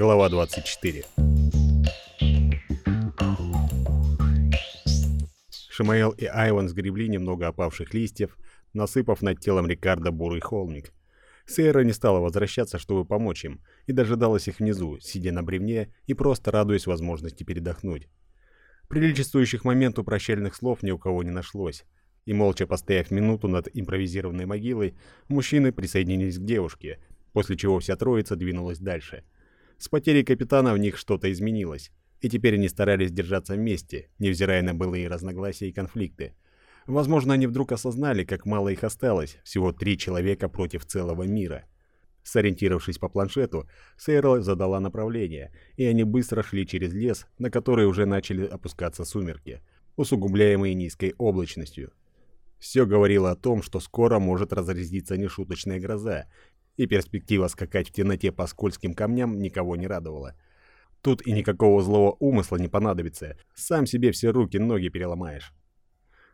Глава 24 Шимаэл и Айван сгребли немного опавших листьев, насыпав над телом Рикардо бурый холмик. Сейра не стала возвращаться, чтобы помочь им, и дожидалась их внизу, сидя на бревне и просто радуясь возможности передохнуть. Приличествующих моменту прощальных слов ни у кого не нашлось, и молча постояв минуту над импровизированной могилой, мужчины присоединились к девушке, после чего вся троица двинулась дальше. С потерей капитана в них что-то изменилось, и теперь они старались держаться вместе, невзирая на былые разногласия и конфликты. Возможно, они вдруг осознали, как мало их осталось, всего три человека против целого мира. Сориентировавшись по планшету, Сейрл задала направление, и они быстро шли через лес, на который уже начали опускаться сумерки, усугубляемые низкой облачностью. Все говорило о том, что скоро может разразиться нешуточная гроза, и перспектива скакать в темноте по скользким камням никого не радовала. Тут и никакого злого умысла не понадобится, сам себе все руки-ноги переломаешь.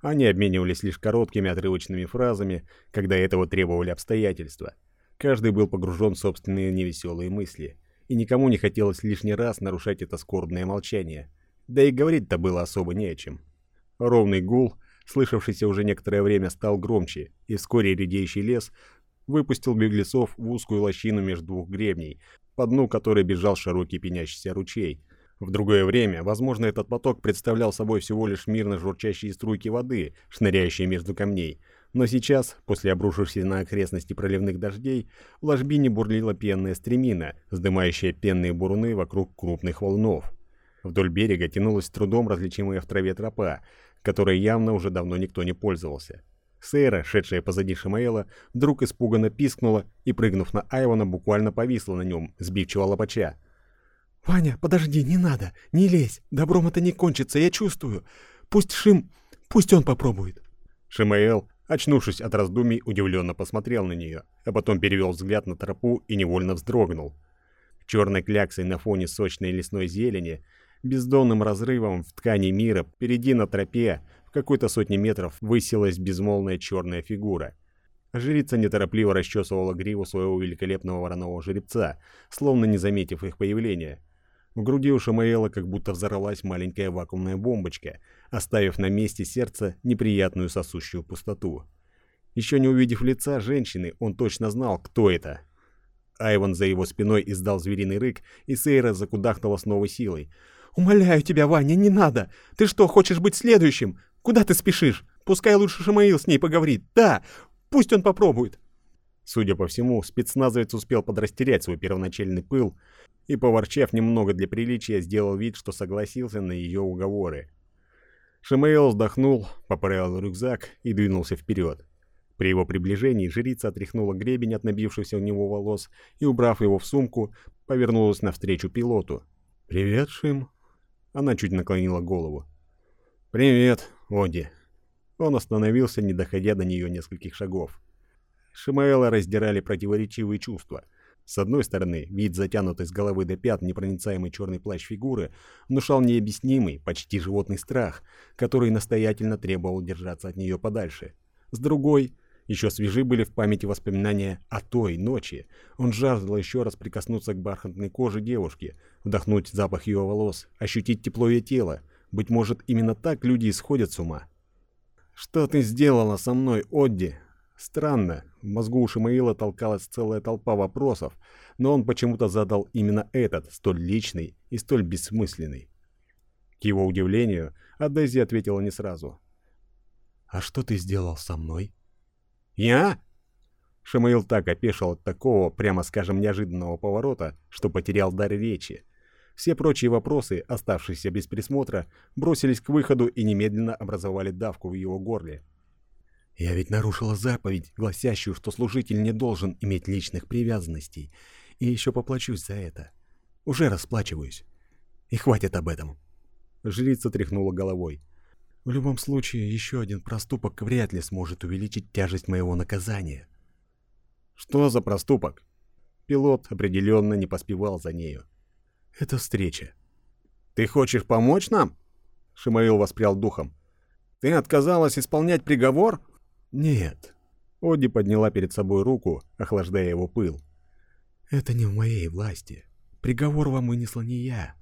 Они обменивались лишь короткими отрывочными фразами, когда этого требовали обстоятельства. Каждый был погружен в собственные невеселые мысли, и никому не хотелось лишний раз нарушать это скорбное молчание. Да и говорить-то было особо не о чем. Ровный гул — слышавшийся уже некоторое время, стал громче, и вскоре редеющий лес выпустил беглецов в узкую лощину между двух гребней, по дну которой бежал широкий пенящийся ручей. В другое время, возможно, этот поток представлял собой всего лишь мирно журчащие струйки воды, шныряющие между камней. Но сейчас, после обрушившихся на окрестности проливных дождей, в ложбине бурлила пенная стремина, вздымающая пенные буруны вокруг крупных волнов. Вдоль берега тянулась с трудом различимая в траве тропа, которой явно уже давно никто не пользовался. Сейра, шедшая позади Шимаэла, вдруг испуганно пискнула и, прыгнув на Айвана, буквально повисла на нем, сбивчиво лопача. «Ваня, подожди, не надо, не лезь, добром это не кончится, я чувствую. Пусть Шим, пусть он попробует». Шимаэл, очнувшись от раздумий, удивленно посмотрел на нее, а потом перевел взгляд на тропу и невольно вздрогнул. Черной кляксой на фоне сочной лесной зелени бездонным разрывом в ткани мира, впереди на тропе, в какой-то сотне метров, высилась безмолвная черная фигура. Жрица неторопливо расчесывала гриву своего великолепного вороного жеребца, словно не заметив их появления. В груди у Шамаэла как будто взорвалась маленькая вакуумная бомбочка, оставив на месте сердца неприятную сосущую пустоту. Еще не увидев лица женщины, он точно знал, кто это. Айван за его спиной издал звериный рык, и Сейра закудахнула с новой силой. «Умоляю тебя, Ваня, не надо! Ты что, хочешь быть следующим? Куда ты спешишь? Пускай лучше Шамаил с ней поговорит. Да, пусть он попробует!» Судя по всему, спецназовец успел подрастерять свой первоначальный пыл и, поворчав немного для приличия, сделал вид, что согласился на ее уговоры. Шамаил вздохнул, поправил рюкзак и двинулся вперед. При его приближении жрица отряхнула гребень от набившихся у него волос и, убрав его в сумку, повернулась навстречу пилоту. «Привет, Шим», она чуть наклонила голову. «Привет, Оди». Он остановился, не доходя до нее нескольких шагов. Шимаэла раздирали противоречивые чувства. С одной стороны, вид затянутой с головы до пят непроницаемый черный плащ фигуры внушал необъяснимый, почти животный страх, который настоятельно требовал держаться от нее подальше. С другой, еще свежи были в памяти воспоминания о той ночи. Он жаждал еще раз прикоснуться к бархатной коже девушки, вдохнуть запах ее волос, ощутить тепло ее тела. Быть может, именно так люди исходят с ума. «Что ты сделала со мной, Одди?» Странно, в мозгу у Шимаила толкалась целая толпа вопросов, но он почему-то задал именно этот, столь личный и столь бессмысленный. К его удивлению, Адези ответила не сразу. «А что ты сделал со мной?» «Я?» Шамаил так опешил от такого, прямо скажем, неожиданного поворота, что потерял дар речи. Все прочие вопросы, оставшиеся без присмотра, бросились к выходу и немедленно образовали давку в его горле. «Я ведь нарушила заповедь, гласящую, что служитель не должен иметь личных привязанностей, и еще поплачусь за это. Уже расплачиваюсь. И хватит об этом». Жрица тряхнула головой. В любом случае, еще один проступок вряд ли сможет увеличить тяжесть моего наказания. Что за проступок? Пилот определенно не поспевал за нею. Это встреча. Ты хочешь помочь нам? Шимаил воспрял духом. Ты отказалась исполнять приговор? Нет. Оди подняла перед собой руку, охлаждая его пыл. Это не в моей власти. Приговор вам вынесла не я,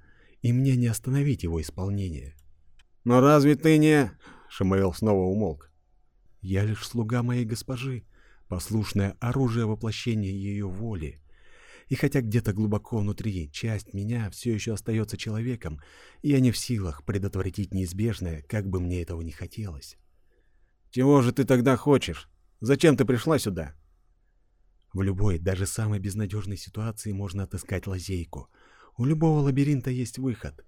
и мне не остановить его исполнение. Но разве ты не... Шамаэл снова умолк. Я лишь слуга моей госпожи, послушное оружие воплощения ее воли. И хотя где-то глубоко внутри часть меня все еще остается человеком, я не в силах предотвратить неизбежное, как бы мне этого не хотелось. Чего же ты тогда хочешь? Зачем ты пришла сюда? В любой, даже самой безнадежной ситуации можно отыскать лазейку. У любого лабиринта есть выход.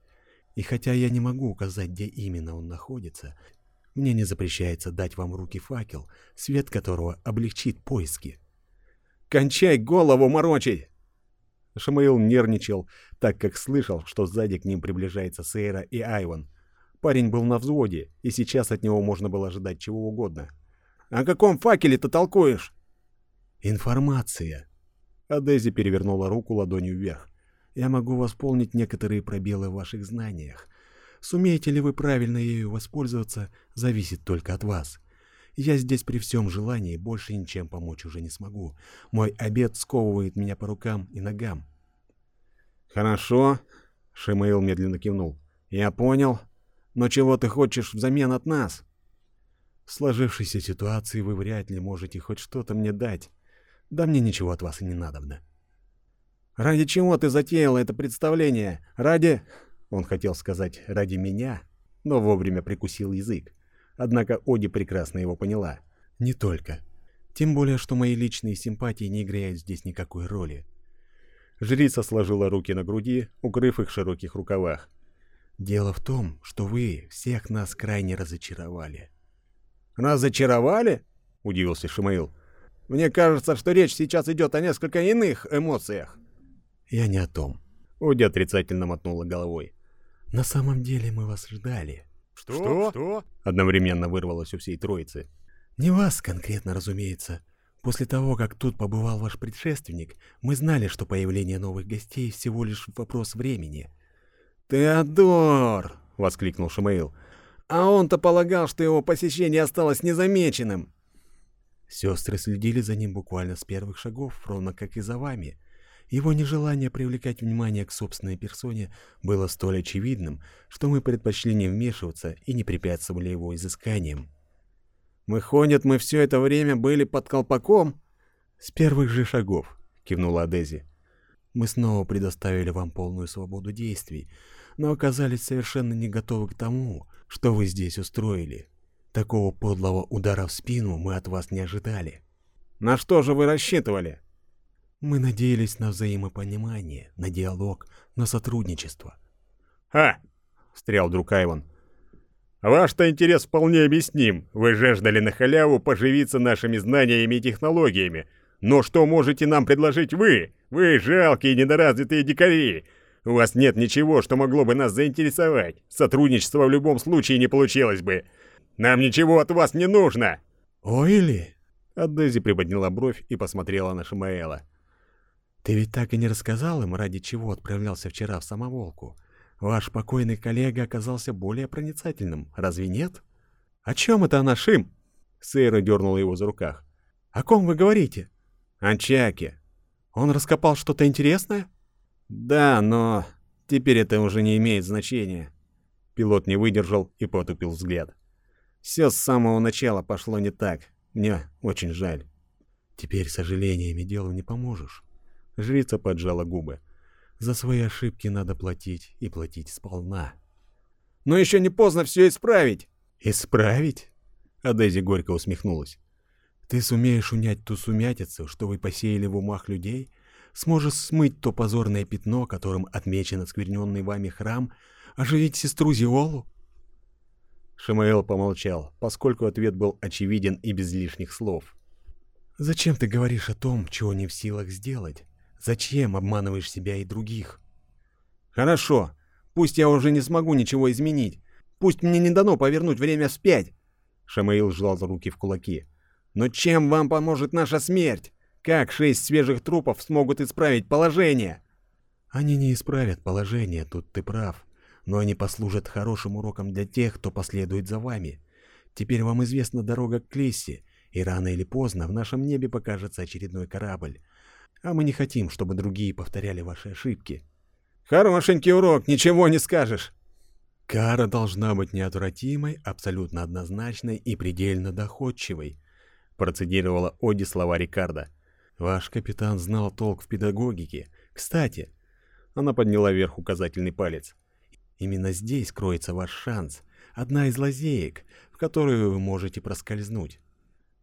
И хотя я не могу указать, где именно он находится, мне не запрещается дать вам руки факел, свет которого облегчит поиски. «Кончай голову морочить!» Шамаил нервничал, так как слышал, что сзади к ним приближается Сейра и Айван. Парень был на взводе, и сейчас от него можно было ожидать чего угодно. «О каком факеле ты толкуешь?» «Информация!» А перевернула руку ладонью вверх. «Я могу восполнить некоторые пробелы в ваших знаниях. Сумеете ли вы правильно ею воспользоваться, зависит только от вас. Я здесь при всем желании больше ничем помочь уже не смогу. Мой обед сковывает меня по рукам и ногам». «Хорошо», — Шимаил медленно кивнул. «Я понял. Но чего ты хочешь взамен от нас?» «В сложившейся ситуации вы вряд ли можете хоть что-то мне дать. Да мне ничего от вас и не надобно. Ради чего ты затеял это представление? Ради... Он хотел сказать «ради меня», но вовремя прикусил язык. Однако Оди прекрасно его поняла. Не только. Тем более, что мои личные симпатии не играют здесь никакой роли. Жрица сложила руки на груди, укрыв их в широких рукавах. Дело в том, что вы всех нас крайне разочаровали. «Разочаровали?» — удивился Шимаил. Мне кажется, что речь сейчас идет о несколько иных эмоциях. Я не о том. Уди отрицательно мотнула головой. На самом деле мы вас ждали. Что? Что? Что? Одновременно вырвалось у всей троицы. Не вас конкретно, разумеется. После того, как тут побывал ваш предшественник, мы знали, что появление новых гостей всего лишь вопрос времени. «Теодор!» — воскликнул Шамаил. «А он-то полагал, что его посещение осталось незамеченным!» Сестры следили за ним буквально с первых шагов, ровно как и за вами. Его нежелание привлекать внимание к собственной персоне было столь очевидным, что мы предпочли не вмешиваться и не препятствовали его изысканиям. «Выходит, мы все это время были под колпаком?» «С первых же шагов», — кивнула Адези. «Мы снова предоставили вам полную свободу действий, но оказались совершенно не готовы к тому, что вы здесь устроили. Такого подлого удара в спину мы от вас не ожидали. На что же вы рассчитывали? Мы надеялись на взаимопонимание, на диалог, на сотрудничество. «Ха!» — встрял вдруг Айван. «Ваш-то интерес вполне объясним. Вы жаждали на халяву поживиться нашими знаниями и технологиями. Но что можете нам предложить вы? Вы жалкие недоразвитые дикари. У вас нет ничего, что могло бы нас заинтересовать. Сотрудничество в любом случае не получилось бы. Нам ничего от вас не нужно!» «Ойли!» А Дейзи приподняла бровь и посмотрела на Шимаэла. «Ты ведь так и не рассказал им, ради чего отправлялся вчера в самоволку. Ваш покойный коллега оказался более проницательным, разве нет?» «О чем это она, Шим?» Сейра дернула его за руках. «О ком вы говорите?» «О Чаке. Он раскопал что-то интересное?» «Да, но теперь это уже не имеет значения». Пилот не выдержал и потупил взгляд. Все с самого начала пошло не так. Мне очень жаль. Теперь сожалениями делу не поможешь. Жрица поджала губы. За свои ошибки надо платить и платить сполна. Но еще не поздно все исправить. Исправить? А Дейзи горько усмехнулась. Ты сумеешь унять ту сумятицу, что вы посеяли в умах людей? Сможешь смыть то позорное пятно, которым отмечен оскверненный вами храм, оживить сестру Зиолу? Шамаэл помолчал, поскольку ответ был очевиден и без лишних слов. «Зачем ты говоришь о том, чего не в силах сделать? Зачем обманываешь себя и других?» «Хорошо. Пусть я уже не смогу ничего изменить. Пусть мне не дано повернуть время вспять!» Шамаил сжал руки в кулаки. «Но чем вам поможет наша смерть? Как шесть свежих трупов смогут исправить положение?» «Они не исправят положение, тут ты прав но они послужат хорошим уроком для тех, кто последует за вами. Теперь вам известна дорога к Клессе, и рано или поздно в нашем небе покажется очередной корабль. А мы не хотим, чтобы другие повторяли ваши ошибки. Хорошенький урок, ничего не скажешь. Кара должна быть неотвратимой, абсолютно однозначной и предельно доходчивой, процедировала Оди слова Рикардо. Ваш капитан знал толк в педагогике. Кстати, она подняла вверх указательный палец. Именно здесь кроется ваш шанс, одна из лазеек, в которую вы можете проскользнуть.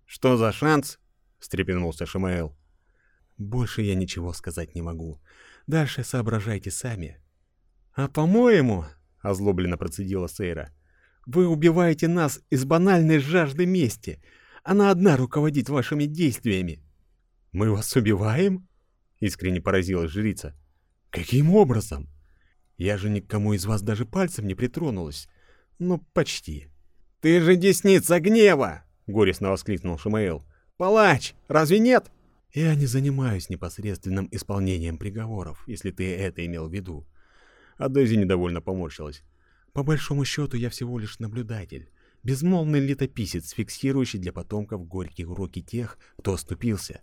Что за шанс? встрепенулся Шамаэл. Больше я ничего сказать не могу. Дальше соображайте сами. А по-моему, озлобленно процедила Сейра, вы убиваете нас из банальной жажды мести. Она одна руководит вашими действиями. Мы вас убиваем? Искренне поразилась жрица. Каким образом? Я же никому из вас даже пальцем не притронулась. Ну, почти. Ты же десница гнева! Горестно воскликнул Шамаэл. Палач, разве нет? Я не занимаюсь непосредственным исполнением приговоров, если ты это имел в виду. А Дейзи недовольно поморщилась. По большому счету я всего лишь наблюдатель, безмолвный летописец, фиксирующий для потомков горькие уроки тех, кто оступился.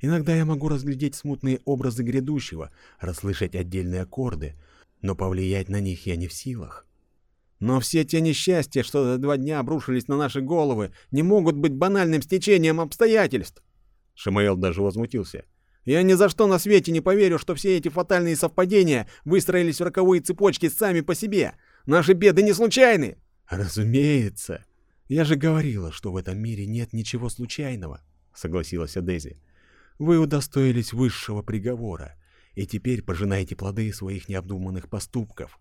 Иногда я могу разглядеть смутные образы грядущего, расслышать отдельные аккорды, но повлиять на них я не в силах. Но все те несчастья, что за два дня обрушились на наши головы, не могут быть банальным стечением обстоятельств. Шамаэл даже возмутился. «Я ни за что на свете не поверю, что все эти фатальные совпадения выстроились в роковые цепочки сами по себе. Наши беды не случайны!» «Разумеется! Я же говорила, что в этом мире нет ничего случайного», — согласилась Адези. «Вы удостоились высшего приговора, и теперь пожинаете плоды своих необдуманных поступков.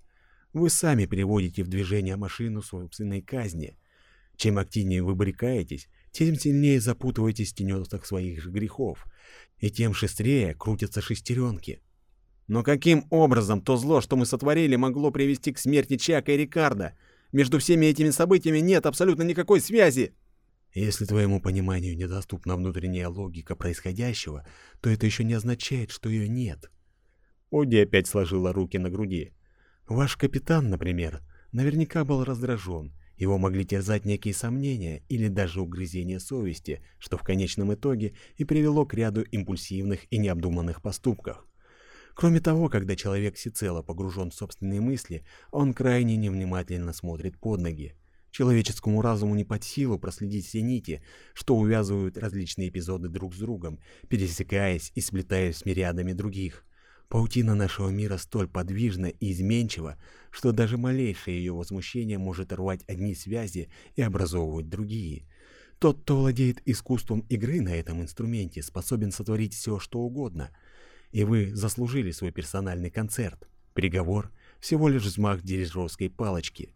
Вы сами приводите в движение машину собственной казни. Чем активнее вы брекаетесь, тем сильнее запутываетесь в тенетах своих же грехов, и тем шестрее крутятся шестеренки. Но каким образом то зло, что мы сотворили, могло привести к смерти Чака и Рикардо? Между всеми этими событиями нет абсолютно никакой связи. Если твоему пониманию недоступна внутренняя логика происходящего, то это еще не означает, что ее нет. Оди опять сложила руки на груди. Ваш капитан, например, наверняка был раздражен, его могли терзать некие сомнения или даже угрызения совести, что в конечном итоге и привело к ряду импульсивных и необдуманных поступков. Кроме того, когда человек всецело погружен в собственные мысли, он крайне невнимательно смотрит под ноги. Человеческому разуму не под силу проследить все нити, что увязывают различные эпизоды друг с другом, пересекаясь и сплетаясь с мириадами других. Паутина нашего мира столь подвижна и изменчива, что даже малейшее ее возмущение может рвать одни связи и образовывать другие. Тот, кто владеет искусством игры на этом инструменте, способен сотворить все, что угодно. И вы заслужили свой персональный концерт. Приговор — всего лишь взмах дирижерской палочки.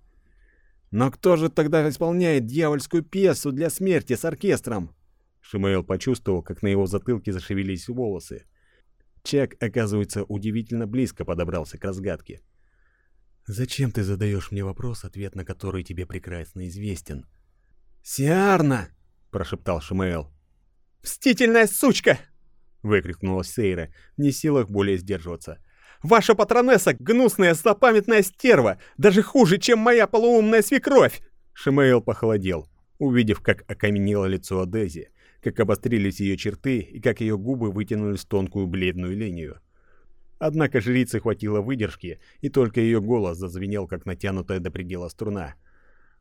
«Но кто же тогда исполняет дьявольскую пьесу для смерти с оркестром?» Шимаэл почувствовал, как на его затылке зашевелились волосы. Чак, оказывается, удивительно близко подобрался к разгадке. «Зачем ты задаешь мне вопрос, ответ на который тебе прекрасно известен?» «Сиарна!» — прошептал Шимаэл. «Мстительная сучка!» — выкрикнула Сейра, не в силах более сдерживаться. «Ваша патронесса — гнусная злопамятная стерва, даже хуже, чем моя полуумная свекровь!» Шимаэл похолодел, увидев, как окаменело лицо Адези, как обострились ее черты и как ее губы вытянулись в тонкую бледную линию. Однако жрице хватило выдержки, и только ее голос зазвенел, как натянутая до предела струна.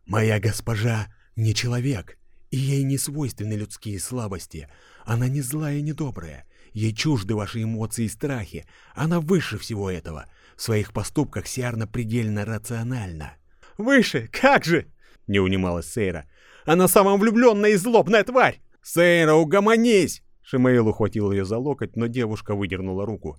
«Моя госпожа не человек, и ей не свойственны людские слабости. Она не злая и не добрая. Ей чужды ваши эмоции и страхи. Она выше всего этого. В своих поступках Сиарна предельно рациональна». «Выше? Как же?» — не унималась Сейра. «Она самовлюбленная и злобная тварь! «Сейра, угомонись!» Шимейл ухватил ее за локоть, но девушка выдернула руку.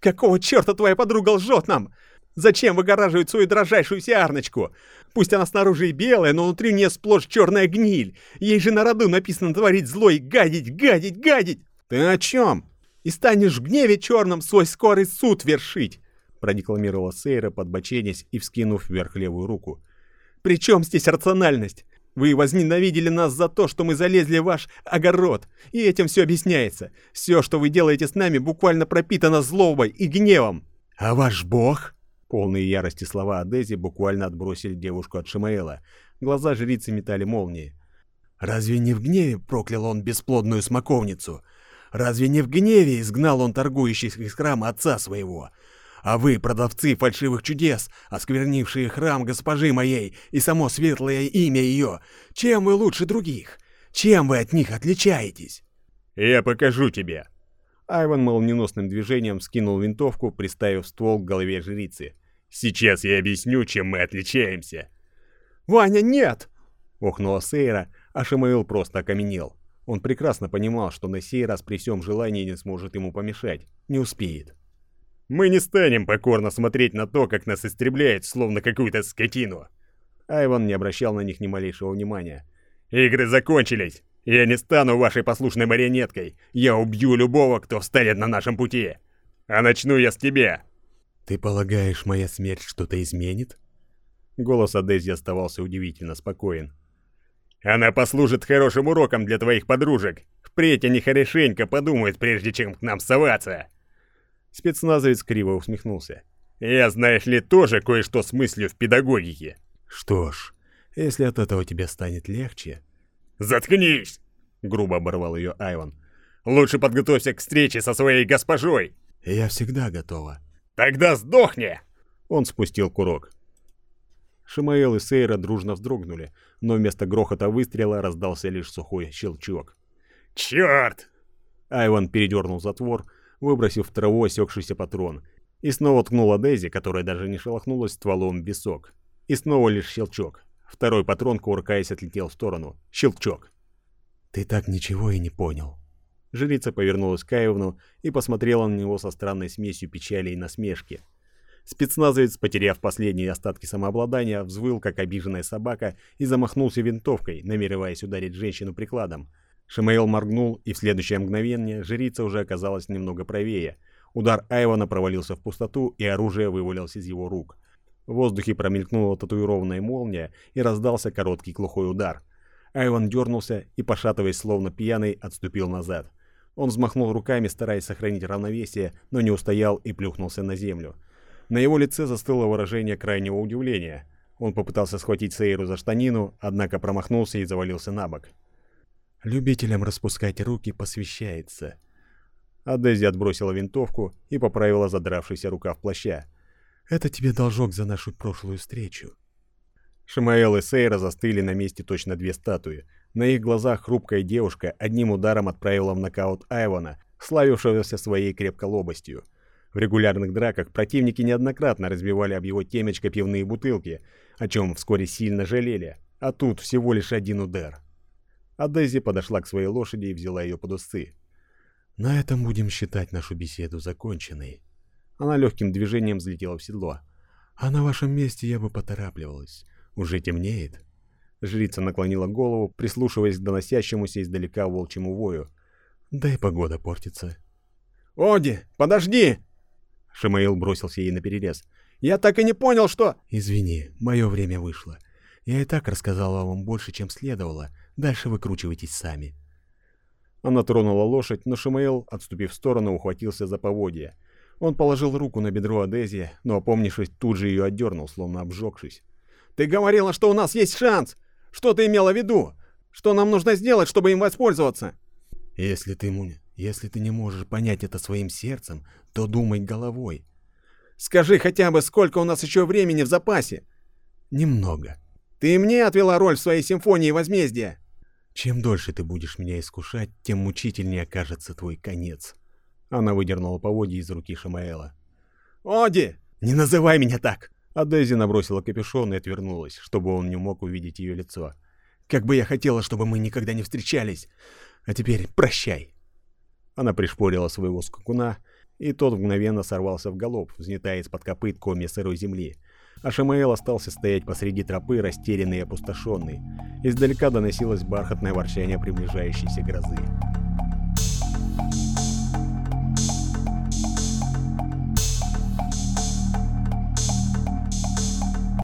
«Какого черта твоя подруга лжет нам? Зачем выгораживать свою дрожайшую сиарночку? Пусть она снаружи и белая, но внутри не сплошь черная гниль. Ей же на роду написано творить зло и гадить, гадить, гадить. Ты о чем? И станешь в гневе черном свой скорый суд вершить!» Продекламировала Сейра, подбоченясь и вскинув вверх левую руку. «При чем здесь рациональность? Вы возненавидели нас за то, что мы залезли в ваш огород, и этим все объясняется. Все, что вы делаете с нами, буквально пропитано злобой и гневом. А ваш бог? Полные ярости слова Адези буквально отбросили девушку от Шимаэла. Глаза жрицы метали молнии. Разве не в гневе проклял он бесплодную смоковницу? Разве не в гневе изгнал он торгующих из храма отца своего? А вы, продавцы фальшивых чудес, осквернившие храм госпожи моей и само светлое имя ее, чем вы лучше других? Чем вы от них отличаетесь?» «Я покажу тебе!» Айван молниеносным движением скинул винтовку, приставив ствол к голове жрицы. «Сейчас я объясню, чем мы отличаемся!» «Ваня, нет!» — охнула Сейра, а Шамаил просто окаменел. Он прекрасно понимал, что на сей раз при всем желании не сможет ему помешать. Не успеет. «Мы не станем покорно смотреть на то, как нас истребляют, словно какую-то скотину!» Айван не обращал на них ни малейшего внимания. «Игры закончились! Я не стану вашей послушной марионеткой! Я убью любого, кто встанет на нашем пути! А начну я с тебя!» «Ты полагаешь, моя смерть что-то изменит?» Голос Адези оставался удивительно спокоен. Она послужит хорошим уроком для твоих подружек. Впредь они хорошенько подумают, прежде чем к нам соваться. Спецназовец криво усмехнулся. Я, знаешь ли, тоже кое-что смыслю в педагогике. Что ж, если от этого тебе станет легче... Заткнись! Грубо оборвал ее Айван. Лучше подготовься к встрече со своей госпожой. Я всегда готова. Тогда сдохни! Он спустил курок. Шимаэл и Сейра дружно вздрогнули, но вместо грохота выстрела раздался лишь сухой щелчок. «Чёрт!» Айван передернул затвор, выбросив в траву осекшийся патрон, и снова ткнула Дейзи, которая даже не шелохнулась стволом в висок. И снова лишь щелчок. Второй патрон, кувыркаясь, отлетел в сторону. Щелчок. «Ты так ничего и не понял». Жрица повернулась к Айвну и посмотрела на него со странной смесью печали и насмешки. Спецназовец, потеряв последние остатки самообладания, взвыл, как обиженная собака, и замахнулся винтовкой, намереваясь ударить женщину прикладом. Шамаэл моргнул, и в следующее мгновение жрица уже оказалась немного правее. Удар Айвана провалился в пустоту, и оружие вывалилось из его рук. В воздухе промелькнула татуированная молния, и раздался короткий глухой удар. Айван дернулся и, пошатываясь словно пьяный, отступил назад. Он взмахнул руками, стараясь сохранить равновесие, но не устоял и плюхнулся на землю. На его лице застыло выражение крайнего удивления. Он попытался схватить Сейру за штанину, однако промахнулся и завалился на бок. «Любителям распускать руки посвящается». А отбросила винтовку и поправила задравшийся рукав плаща. «Это тебе должок за нашу прошлую встречу». Шимаэл и Сейра застыли на месте точно две статуи. На их глазах хрупкая девушка одним ударом отправила в нокаут Айвана, славившегося своей крепколобостью. В регулярных драках противники неоднократно разбивали об его темечко пивные бутылки, о чем вскоре сильно жалели, а тут всего лишь один удар. А Дейзи подошла к своей лошади и взяла ее под усы. «На этом будем считать нашу беседу законченной». Она легким движением взлетела в седло. «А на вашем месте я бы поторапливалась. Уже темнеет». Жрица наклонила голову, прислушиваясь к доносящемуся издалека волчьему вою. «Да и погода портится». «Оди, подожди!» Шамаил бросился ей на перерез. «Я так и не понял, что...» «Извини, мое время вышло. Я и так рассказала вам больше, чем следовало. Дальше выкручивайтесь сами». Она тронула лошадь, но Шамаил, отступив в сторону, ухватился за поводья. Он положил руку на бедро Адези, но, опомнившись, тут же ее отдернул, словно обжегшись. «Ты говорила, что у нас есть шанс! Что ты имела в виду? Что нам нужно сделать, чтобы им воспользоваться?» «Если ты, если ты не можешь понять это своим сердцем, то думай головой. Скажи хотя бы, сколько у нас еще времени в запасе? Немного. Ты мне отвела роль в своей симфонии возмездия. Чем дольше ты будешь меня искушать, тем мучительнее окажется твой конец. Она выдернула поводья из руки Шамаэла. «Оди, не называй меня так!» А Дейзи набросила капюшон и отвернулась, чтобы он не мог увидеть ее лицо. «Как бы я хотела, чтобы мы никогда не встречались! А теперь прощай!» Она пришпорила своего скакуна, и тот мгновенно сорвался в галоп, взметая из-под копыт комья сырой земли. А Шамаэл остался стоять посреди тропы, растерянный и опустошенный. Издалека доносилось бархатное ворчание приближающейся грозы.